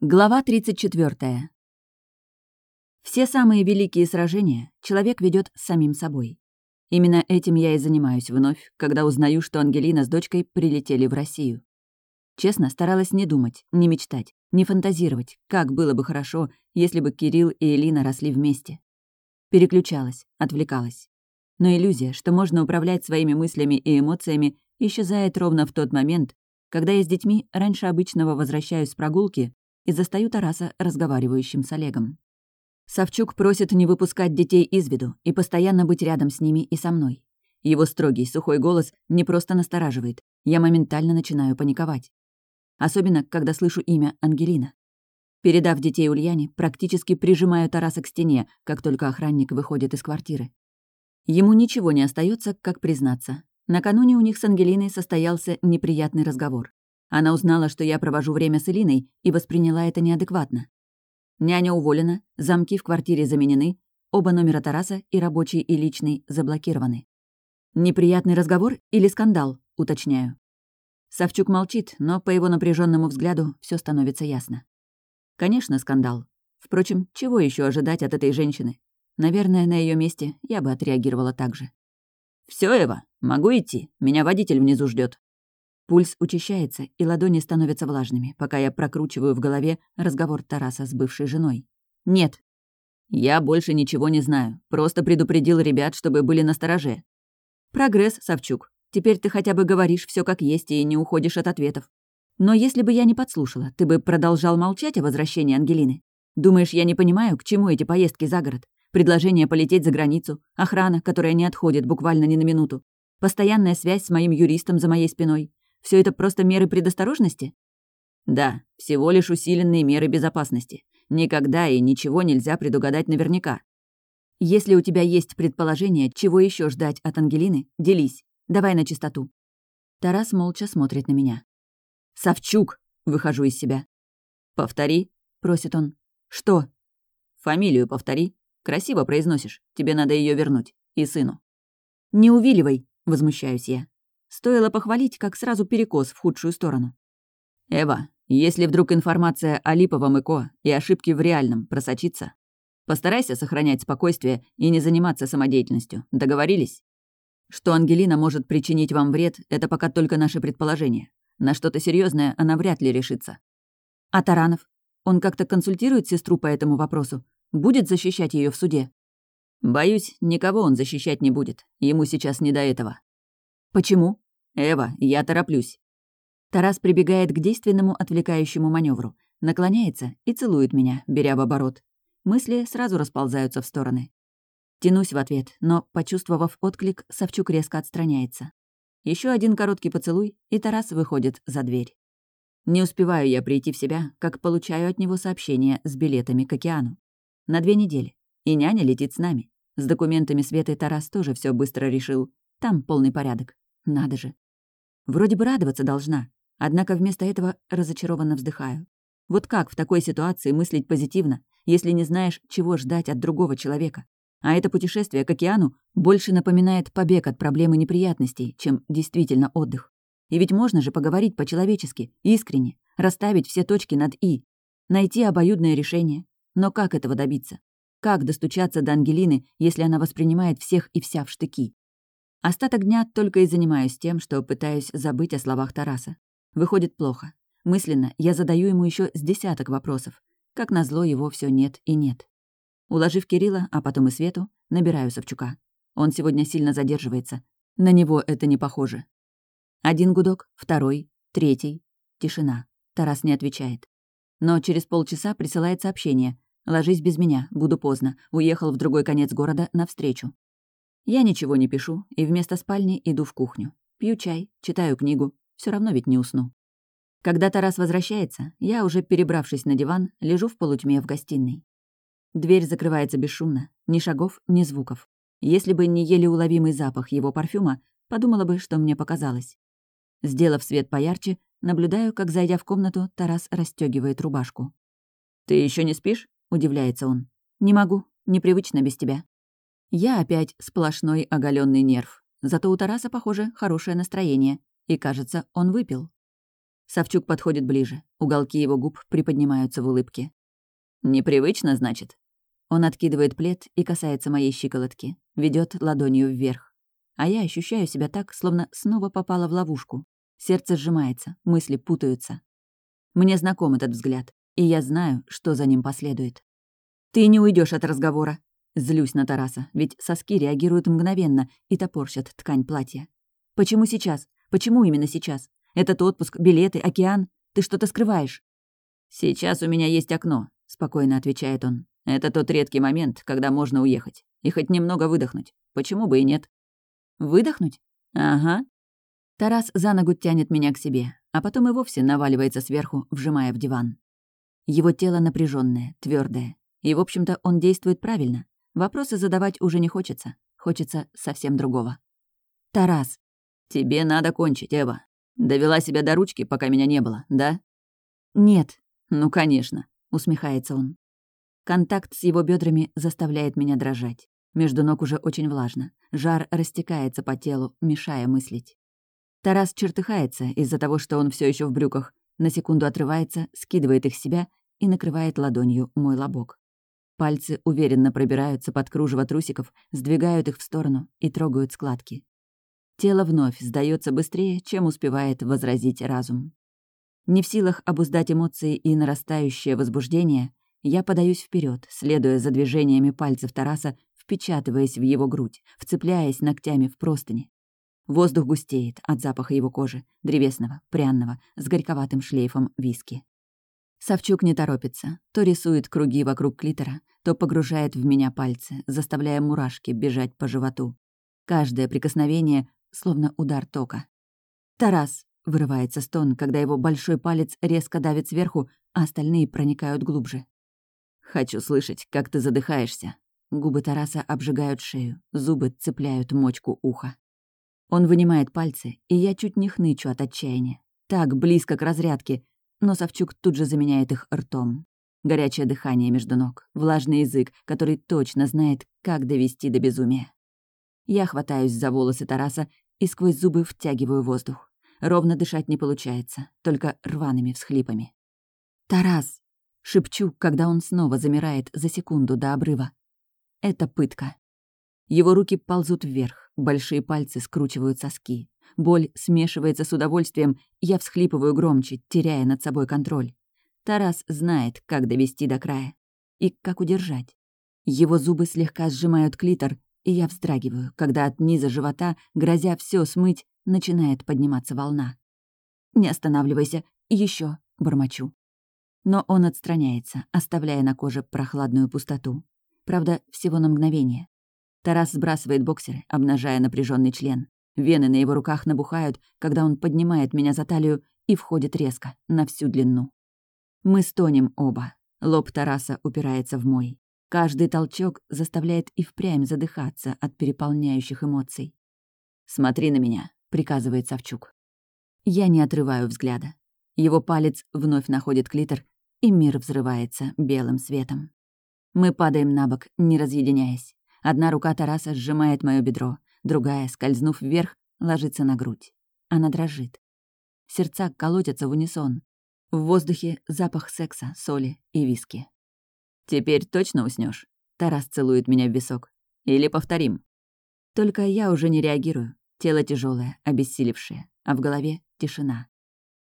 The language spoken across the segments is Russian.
Глава 34. Все самые великие сражения человек ведет самим собой. Именно этим я и занимаюсь вновь, когда узнаю, что Ангелина с дочкой прилетели в Россию. Честно, старалась не думать, не мечтать, не фантазировать, как было бы хорошо, если бы Кирилл и Элина росли вместе. Переключалась, отвлекалась. Но иллюзия, что можно управлять своими мыслями и эмоциями, исчезает ровно в тот момент, когда я с детьми раньше обычного возвращаюсь с прогулки и застаю Тараса разговаривающим с Олегом. Савчук просит не выпускать детей из виду и постоянно быть рядом с ними и со мной. Его строгий, сухой голос не просто настораживает, я моментально начинаю паниковать. Особенно, когда слышу имя Ангелина. Передав детей Ульяне, практически прижимаю Тараса к стене, как только охранник выходит из квартиры. Ему ничего не остается, как признаться. Накануне у них с Ангелиной состоялся неприятный разговор. Она узнала, что я провожу время с Элиной, и восприняла это неадекватно. Няня уволена, замки в квартире заменены, оба номера Тараса, и рабочий, и личный, заблокированы. «Неприятный разговор или скандал?» — уточняю. Савчук молчит, но по его напряженному взгляду все становится ясно. Конечно, скандал. Впрочем, чего еще ожидать от этой женщины? Наверное, на ее месте я бы отреагировала так же. Все, Эва, могу идти. Меня водитель внизу ждет. Пульс учащается, и ладони становятся влажными, пока я прокручиваю в голове разговор Тараса с бывшей женой. «Нет». «Я больше ничего не знаю. Просто предупредил ребят, чтобы были настороже». «Прогресс, Савчук. Теперь ты хотя бы говоришь все как есть и не уходишь от ответов. Но если бы я не подслушала, ты бы продолжал молчать о возвращении Ангелины? Думаешь, я не понимаю, к чему эти поездки за город? Предложение полететь за границу, охрана, которая не отходит буквально ни на минуту, постоянная связь с моим юристом за моей спиной, все это просто меры предосторожности? Да, всего лишь усиленные меры безопасности. Никогда и ничего нельзя предугадать наверняка. Если у тебя есть предположение, чего еще ждать от Ангелины, делись. Давай на чистоту. Тарас молча смотрит на меня. «Савчук!» — выхожу из себя. «Повтори», — просит он. «Что?» «Фамилию повтори. Красиво произносишь. Тебе надо ее вернуть. И сыну». «Не увиливай», — возмущаюсь я. Стоило похвалить, как сразу перекос в худшую сторону. «Эва, если вдруг информация о липовом ЭКО и ошибке в реальном просочится, постарайся сохранять спокойствие и не заниматься самодеятельностью. Договорились? Что Ангелина может причинить вам вред, это пока только наше предположение. На что-то серьезное она вряд ли решится. А Таранов? Он как-то консультирует сестру по этому вопросу? Будет защищать ее в суде? Боюсь, никого он защищать не будет. Ему сейчас не до этого. «Почему?» «Эва, я тороплюсь». Тарас прибегает к действенному отвлекающему маневру, наклоняется и целует меня, беря в оборот. Мысли сразу расползаются в стороны. Тянусь в ответ, но, почувствовав отклик, Савчук резко отстраняется. Еще один короткий поцелуй, и Тарас выходит за дверь. Не успеваю я прийти в себя, как получаю от него сообщение с билетами к океану. На две недели. И няня летит с нами. С документами Светы Тарас тоже все быстро решил. Там полный порядок. Надо же. Вроде бы радоваться должна, однако вместо этого разочарованно вздыхаю. Вот как в такой ситуации мыслить позитивно, если не знаешь, чего ждать от другого человека? А это путешествие к океану больше напоминает побег от проблемы неприятностей, чем действительно отдых. И ведь можно же поговорить по-человечески, искренне, расставить все точки над «и», найти обоюдное решение. Но как этого добиться? Как достучаться до Ангелины, если она воспринимает всех и вся в штыки? Остаток дня только и занимаюсь тем, что пытаюсь забыть о словах Тараса. Выходит плохо. Мысленно я задаю ему еще с десяток вопросов. Как назло его все нет и нет. Уложив Кирилла, а потом и Свету, набираю Савчука. Он сегодня сильно задерживается. На него это не похоже. Один гудок, второй, третий. Тишина. Тарас не отвечает. Но через полчаса присылает сообщение. «Ложись без меня, буду поздно. Уехал в другой конец города навстречу». Я ничего не пишу и вместо спальни иду в кухню. Пью чай, читаю книгу. Все равно ведь не усну. Когда Тарас возвращается, я, уже перебравшись на диван, лежу в полутьме в гостиной. Дверь закрывается бесшумно, ни шагов, ни звуков. Если бы не еле уловимый запах его парфюма, подумала бы, что мне показалось. Сделав свет поярче, наблюдаю, как, зайдя в комнату, Тарас расстегивает рубашку. «Ты еще не спишь?» — удивляется он. «Не могу, непривычно без тебя». Я опять сплошной оголенный нерв. Зато у Тараса, похоже, хорошее настроение. И, кажется, он выпил. Савчук подходит ближе. Уголки его губ приподнимаются в улыбке. «Непривычно, значит?» Он откидывает плед и касается моей щиколотки, ведет ладонью вверх. А я ощущаю себя так, словно снова попала в ловушку. Сердце сжимается, мысли путаются. Мне знаком этот взгляд, и я знаю, что за ним последует. «Ты не уйдешь от разговора!» Злюсь на Тараса, ведь соски реагируют мгновенно и топорщат ткань платья. «Почему сейчас? Почему именно сейчас? Этот отпуск, билеты, океан. Ты что-то скрываешь». «Сейчас у меня есть окно», — спокойно отвечает он. «Это тот редкий момент, когда можно уехать. И хоть немного выдохнуть. Почему бы и нет?» «Выдохнуть? Ага». Тарас за ногу тянет меня к себе, а потом и вовсе наваливается сверху, вжимая в диван. Его тело напряженное, твердое, и, в общем-то, он действует правильно. Вопросы задавать уже не хочется. Хочется совсем другого. «Тарас!» «Тебе надо кончить, Эва. Довела себя до ручки, пока меня не было, да? Нет. Ну, конечно, усмехается он. Контакт с его бедрами заставляет меня дрожать. Между ног уже очень влажно. Жар растекается по телу, мешая мыслить. Тарас чертыхается из-за того, что он все еще в брюках, на секунду отрывается, скидывает их с себя и накрывает ладонью мой лобок. Пальцы уверенно пробираются под кружево трусиков, сдвигают их в сторону и трогают складки. Тело вновь сдается быстрее, чем успевает возразить разум. Не в силах обуздать эмоции и нарастающее возбуждение, я подаюсь вперед, следуя за движениями пальцев Тараса, впечатываясь в его грудь, вцепляясь ногтями в простыни. Воздух густеет от запаха его кожи, древесного, пряного, с горьковатым шлейфом виски. Савчук не торопится, то рисует круги вокруг клитора, то погружает в меня пальцы, заставляя мурашки бежать по животу. Каждое прикосновение словно удар тока. «Тарас!» — вырывается стон, когда его большой палец резко давит сверху, а остальные проникают глубже. «Хочу слышать, как ты задыхаешься». Губы Тараса обжигают шею, зубы цепляют мочку уха. Он вынимает пальцы, и я чуть не хнычу от отчаяния. Так близко к разрядке, но Савчук тут же заменяет их ртом. Горячее дыхание между ног, влажный язык, который точно знает, как довести до безумия. Я хватаюсь за волосы Тараса и сквозь зубы втягиваю воздух. Ровно дышать не получается, только рваными всхлипами. «Тарас!» — шепчу, когда он снова замирает за секунду до обрыва. Это пытка. Его руки ползут вверх, большие пальцы скручивают соски. Боль смешивается с удовольствием, я всхлипываю громче, теряя над собой контроль. Тарас знает, как довести до края и как удержать. Его зубы слегка сжимают клитор, и я вздрагиваю, когда от низа живота, грозя все смыть, начинает подниматься волна. «Не останавливайся, еще, бормочу. Но он отстраняется, оставляя на коже прохладную пустоту. Правда, всего на мгновение. Тарас сбрасывает боксеры, обнажая напряженный член. Вены на его руках набухают, когда он поднимает меня за талию и входит резко, на всю длину. Мы стонем оба. Лоб Тараса упирается в мой. Каждый толчок заставляет и впрямь задыхаться от переполняющих эмоций. «Смотри на меня», — приказывает Савчук. Я не отрываю взгляда. Его палец вновь находит клитор, и мир взрывается белым светом. Мы падаем на бок, не разъединяясь. Одна рука Тараса сжимает мое бедро, другая, скользнув вверх, ложится на грудь. Она дрожит. Сердца колотятся в унисон. В воздухе запах секса, соли и виски. «Теперь точно уснешь? Тарас целует меня в висок. «Или повторим?» Только я уже не реагирую. Тело тяжелое, обессилевшее, а в голове тишина.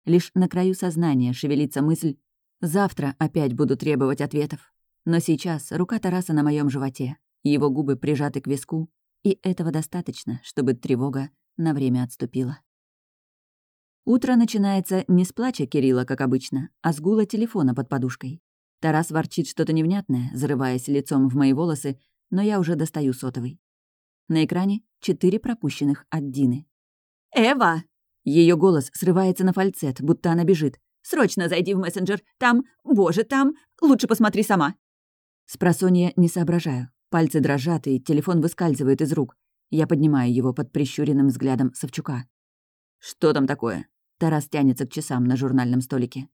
Лишь на краю сознания шевелится мысль «Завтра опять буду требовать ответов». Но сейчас рука Тараса на моем животе, его губы прижаты к виску, и этого достаточно, чтобы тревога на время отступила. Утро начинается не с плача Кирилла, как обычно, а с гула телефона под подушкой. Тарас ворчит что-то невнятное, зарываясь лицом в мои волосы, но я уже достаю сотовый. На экране четыре пропущенных от Дины. «Эва!» Ее голос срывается на фальцет, будто она бежит. «Срочно зайди в мессенджер. Там... Боже, там... Лучше посмотри сама». Спросонья не соображаю. Пальцы дрожат, и телефон выскальзывает из рук. Я поднимаю его под прищуренным взглядом Савчука. «Что там такое?» Тарас тянется к часам на журнальном столике.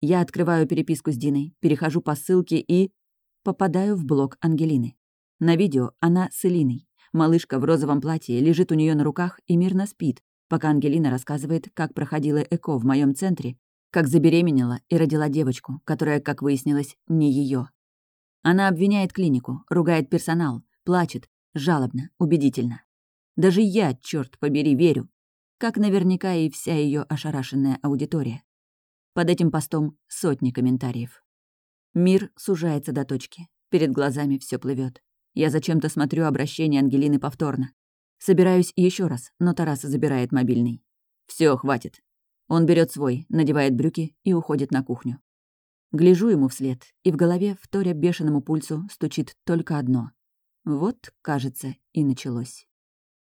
Я открываю переписку с Диной, перехожу по ссылке и... попадаю в блог Ангелины. На видео она с Элиной. Малышка в розовом платье лежит у нее на руках и мирно спит, пока Ангелина рассказывает, как проходила ЭКО в моем центре, как забеременела и родила девочку, которая, как выяснилось, не ее. Она обвиняет клинику, ругает персонал, плачет, жалобно, убедительно. Даже я, черт побери, верю. Как наверняка и вся ее ошарашенная аудитория. Под этим постом сотни комментариев. Мир сужается до точки. Перед глазами все плывет. Я зачем-то смотрю обращение Ангелины повторно. Собираюсь еще раз, но Тарас забирает мобильный. Все, хватит. Он берет свой, надевает брюки и уходит на кухню. Гляжу ему вслед, и в голове, вторя бешеному пульсу, стучит только одно. Вот, кажется, и началось.